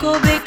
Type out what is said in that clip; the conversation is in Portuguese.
Michael Bay.